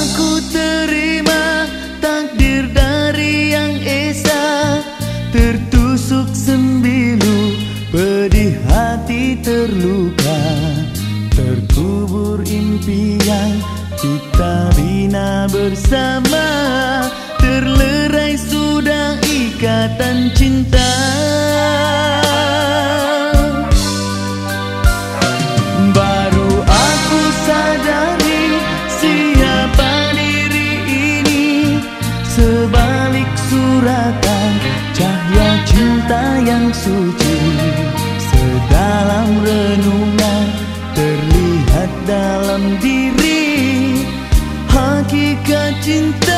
Aku terima takdir dari yang esa. Tertusuk sembilu pedih hati terluka. Terkubur impian kita bina bersama. Terlerai sudah ikatan cinta cahaya cinta yang suci sedalam renungan terlihat dalam diri. Hakikat cinta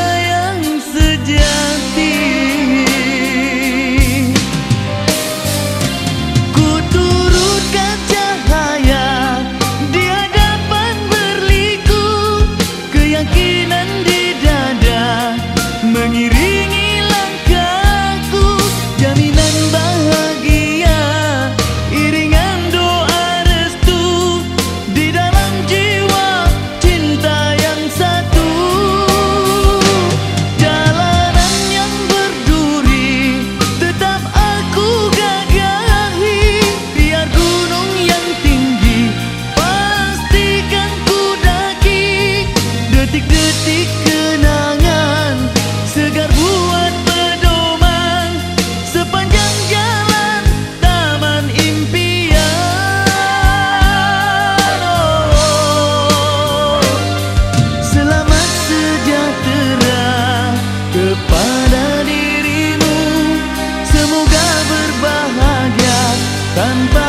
tanpa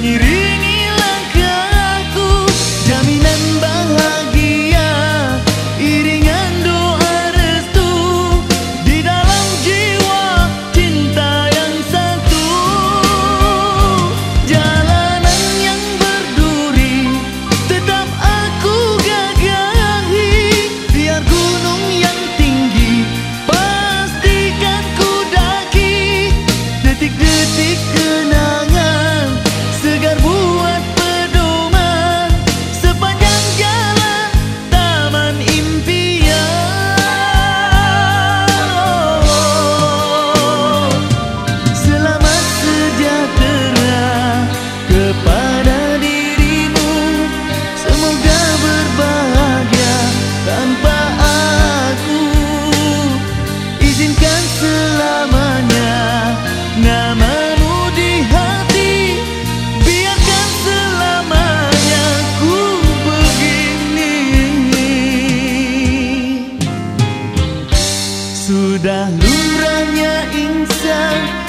Sudah